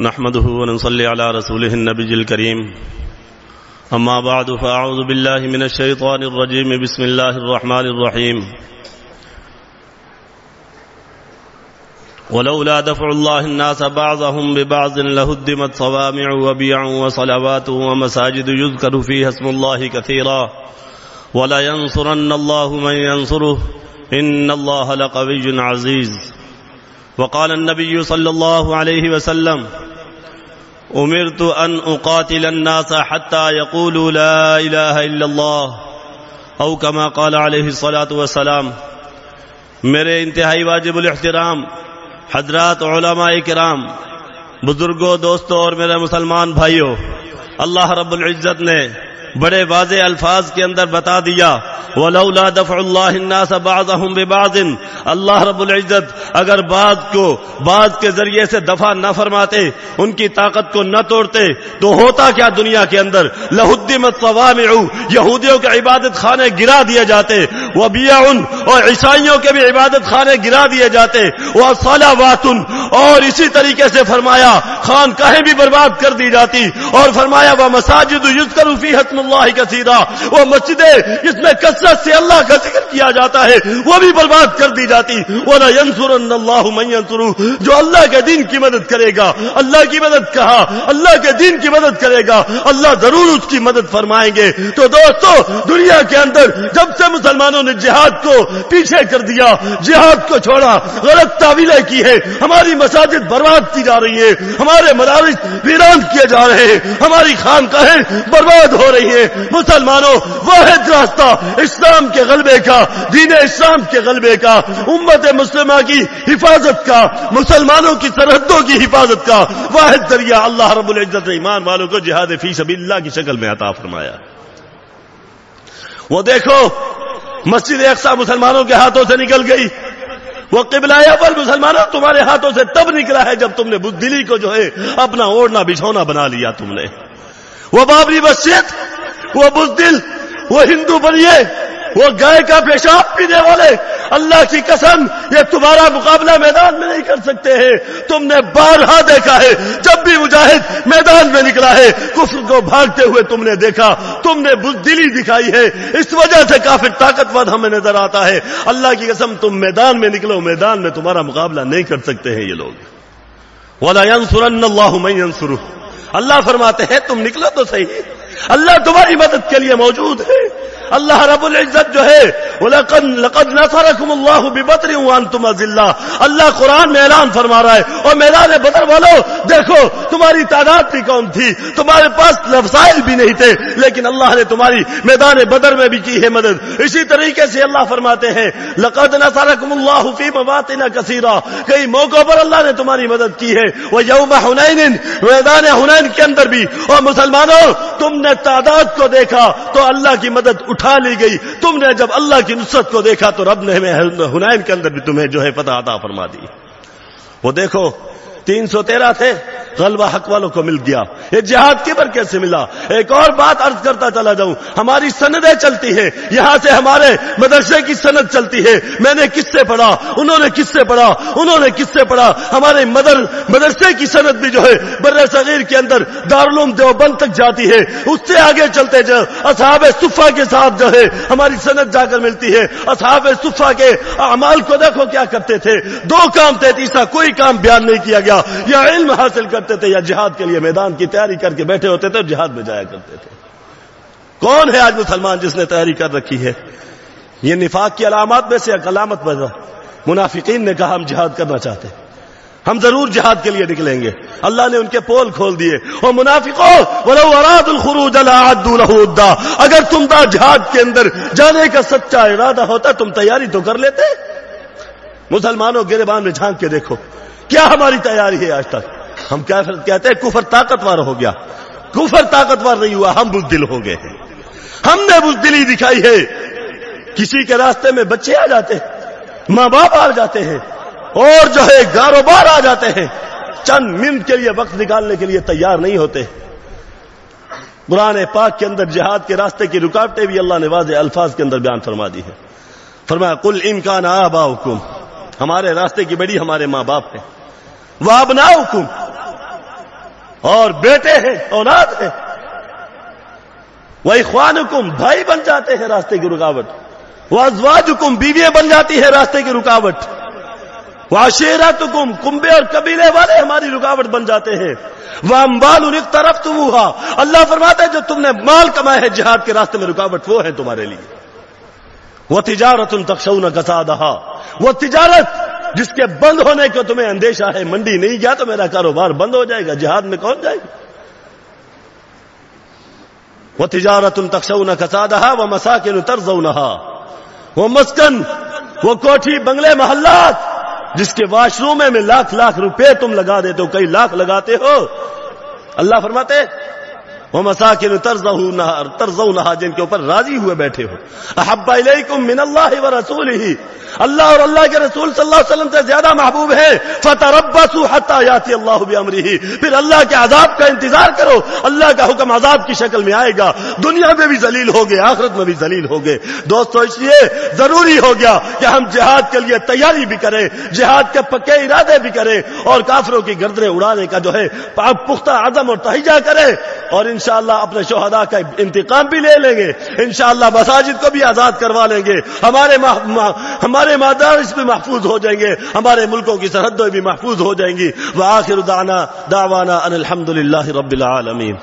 نحمده ونصلي على رسوله النبي الكريم. أما بعد، فأعوذ بالله من الشيطان الرجيم. بسم الله الرحمن الرحيم. ولولا دفع الله الناس بعضهم ببعض لهدمت صوامع وبيع وصلوات ومساجد يذكر فيها اسم الله كثيرا. ولا ينصرن الله من ينصره. إن الله لقوي عزيز. وقال النبي صلى الله عليه وسلم، أمرت أن أقاتل الناس حتى يقولوا لا إله إلا الله. أو كما قال عليه الصلاة والسلام، میرے انتہائی واجب الاحترام حضرات علماء کرام، بزرگوں، دوستوں اور میرے مسلمان بھائیوں، اللہ رب العزت نے بڑے واضح الفاظ کے اندر بتا دیا۔ ولولا دفع اللہ الناس بعضهم ببعض۔ اللہ رب العزت اگر بعض کو بعض کے ذریعے سے دفع نہ فرماتے، ان کی طاقت کو نہ توڑتے، تو ہوتا کیا دنیا کے اندر؟ لہدمت صوامع۔ یہودیوں کے عبادت خانے گرا دیے جاتے۔ وہ اور عیسائیوں کے بھی عبادت خانے گرا دیے جاتے۔ وہ اور اسی طریقے سے فرمایا خان کہیں بھی برباد کر دی جاتی، اور فرمایا، وہ مساجد فی حسم اللہ کثیرا، وہ مسجدیں جس میں کثرت سے اللہ کا ذکر کیا جاتا ہے، وہ بھی برباد کر دی جاتی۔ وہ نہ ینسر اللہ ینسرو جو اللہ کے دین کی مدد کرے گا، اللہ کی مدد کہا، اللہ کے دین کی مدد کرے گا، اللہ ضرور اس کی مدد فرمائیں گے۔ تو دوستو، دنیا کے اندر جب سے مسلمانوں نے جہاد کو پیچھے کر دیا، جہاد کو چھوڑا، غلط تعویلیں کی ہے ہماری مساجد برباد کی جا رہی ہے ہمارے مدارس ویران کیے جا رہے ہیں، ہماری خانقاہیں برباد ہو رہی ہیں۔ مسلمانوں واحد راستہ اسلام کے غلبے کا، دین اسلام کے غلبے کا، امت مسلمہ کی حفاظت کا، مسلمانوں کی سرحدوں کی حفاظت کا۔ واحد ذریعہ اللہ رب العزت ایمان والوں کو جہاد فی سبیل اللہ کی شکل میں عطا فرمایا۔ وہ دیکھو، مسجد اقسا مسلمانوں کے ہاتھوں سے نکل گئی۔ وہ قبلہ پر مسلمانوں تمہارے ہاتھوں سے تب نکلا ہے جب تم نے بزدلی کو جو ہے اپنا اوڑھنا بچھونا بنا لیا تم نے۔ وہ بابری مسجد، وہ بزدل، وہ ہندو بنیے، وہ گائے کا پیشاب پینے والے اللہ کی قسم، یہ تمہارا مقابلہ میدان میں نہیں کر سکتے ہیں۔ تم نے بارہا دیکھا ہے۔ جب بھی مجاہد میدان میں نکلا ہے، کفر کو بھاگتے ہوئے تم نے دیکھا۔ تم نے بزدلی دکھائی ہے۔ اس وجہ سے کافی طاقتور ہمیں نظر آتا ہے۔ اللہ کی قسم، تم میدان میں نکلو، میدان میں تمہارا مقابلہ نہیں کر سکتے ہیں یہ لوگ۔ ولا ينصرن الله من ينصره۔ اللہ فرماتے ہیں، تم نکلو تو صحیح۔ اللہ تمہاری مدد کے لیے موجود ہے۔ اللہ رب العزت جو ہے لقد نصرکم اللہ ببطر وانتم اللہ قرآن میں اعلان فرما رہا ہے، اور میدان بدر والو، دیکھو، تمہاری تعداد بھی کون تھی، تمہارے پاس وسائل بھی نہیں تھے، لیکن اللہ نے تمہاری میدان بدر میں بھی کی ہے مدد۔ اسی طریقے سے اللہ فرماتے ہیں، لقد نصرکم اللہ فی مواطن کثیرہ کئی موقعوں پر اللہ نے تمہاری مدد کی ہے۔ وہ یوم حنین میدان حنین کے اندر بھی۔ اور مسلمانوں، تم نے تعداد کو دیکھا، تو اللہ کی مدد اٹھا لی گئی۔ تم نے جب اللہ کی نصرت کو دیکھا تو رب نے ہمیں ہنائن کے اندر بھی تمہیں جو ہے پتہ عطا فرما دی۔ وہ دیکھو، تین سو تیرہ تھے۔ غلبہ حق والوں کو مل گیا۔ یہ جہاد کی برکت ملا۔ ایک اور بات عرض کرتا چلا جاؤں۔ ہماری سندیں چلتی ہے یہاں سے ہمارے مدرسے کی سند چلتی ہے۔ میں نے کس سے پڑھا؟ انہوں نے کس سے پڑھا؟ انہوں نے کس سے پڑھا؟ ہمارے مدر مدرسے کی سند بھی جو ہے بر صغیر کے اندر دارالعلوم دیوبند تک جاتی ہے۔ اس سے آگے چلتے جاؤ اصحاب صفا کے ساتھ جو ہے، ہماری سند جا کر ملتی ہے۔ اصحاب صفا کے اعمال کو دیکھو کیا کرتے تھے۔ دو کام تھے تیسرا کوئی کام بیان نہیں کیا گیا۔ یا علم حاصل کرتے کرتے تھے یا جہاد کے لیے میدان کی تیاری کر کے بیٹھے ہوتے تھے اور جہاد میں جایا کرتے تھے۔ کون ہے آج مسلمان جس نے تیاری کر رکھی ہے؟ یہ نفاق کی علامات میں سے ایک علامت بنا منافقین نے کہا ہم جہاد کرنا چاہتے ہیں۔ ہم ضرور جہاد کے لیے نکلیں گے۔ اللہ نے ان کے پول کھول دیے۔ اور منافقوں، ولو اراد الخروج له اگر تم دا جہاد کے اندر جانے کا سچا ارادہ ہوتا، تم تیاری تو کر لیتے۔ مسلمانوں گربان میں جھانک کے دیکھو۔ کیا ہماری تیاری ہے آج تک؟ ہم کیا کہتے ہیں، کفر طاقتور ہو گیا۔ کفر طاقتور نہیں ہوا، ہم بزدل ہو گئے ہیں۔ ہم نے بزدلی دکھائی ہے۔ کسی کے راستے میں بچے آ جاتے ہیں، ماں باپ آ جاتے ہیں، اور جو ہے کاروبار آ جاتے ہیں۔ چند منٹ کے لیے وقت نکالنے کے لیے تیار نہیں ہوتے۔ قرآن پاک کے اندر جہاد کے راستے کی رکاوٹیں بھی اللہ نے واضح الفاظ کے اندر بیان فرما دی ہے فرمایا کل امکان آبا حکم ہمارے راستے کی بڑی ہمارے ماں باپ ہیں۔ وہ اب حکم اور بیٹے ہیں، اولاد ہے وہ اخوان حکم بھائی بن جاتے ہیں راستے کی رکاوٹ۔ وہ ازواج حکم بیویاں بن جاتی ہے راستے کی رکاوٹ۔ وہ شیرت حکم کنبے اور قبیلے والے ہماری رکاوٹ بن جاتے ہیں۔ وہ امبال ان طرف تو وہ اللہ فرماتا ہے، جو تم نے مال کمایا ہے جہاد کے راستے میں رکاوٹ، وہ ہے تمہارے لیے۔ وہ تجارت ان تخشون کسا دہا وہ تجارت جس کے بند ہونے کو تمہیں اندیشہ ہے، منڈی نہیں گیا تو میرا کاروبار بند ہو جائے گا، جہاد میں کون جائے گا؟ وہ تجارت ان تخشون کسا دہا وہ مساکن طرز وہ مسکن، وہ کوٹھی بنگلے محلات، جس کے واش روم میں لاکھ لاکھ روپے تم لگا دیتے ہو، کئی لاکھ لگاتے ہو۔ اللہ فرماتے وہ مساکن طرز طرز جن کے اوپر راضی ہوئے بیٹھے ہو۔ احبا من اللہ و رسول ہی اللہ اور اللہ کے رسول صلی اللہ علیہ وسلم سے زیادہ محبوب ہے فتح ربسو یاتی اللہ بھی پھر اللہ کے عذاب کا انتظار کرو۔ اللہ کا حکم عذاب کی شکل میں آئے گا۔ دنیا میں بھی ذلیل ہو گئے، آخرت میں بھی ذلیل ہو گئے۔ دوستو، اس لیے ضروری ہو گیا کہ ہم جہاد کے لیے تیاری بھی کریں، جہاد کے پکے ارادے بھی کریں اور کافروں کی گردریں اڑانے کا جو ہے پختہ عدم اور تہجہ کریں۔ اور انشاءاللہ اپنے شہداء کا انتقام بھی لے لیں گے۔ انشاءاللہ مساجد کو بھی آزاد کروا لیں گے۔ ہمارے ہمارے مادارس بھی محفوظ ہو جائیں گے۔ ہمارے ملکوں کی سرحدیں بھی محفوظ ہو جائیں گی۔ وہ آخر دانا داوانا ان الحمد للہ رب العالمین۔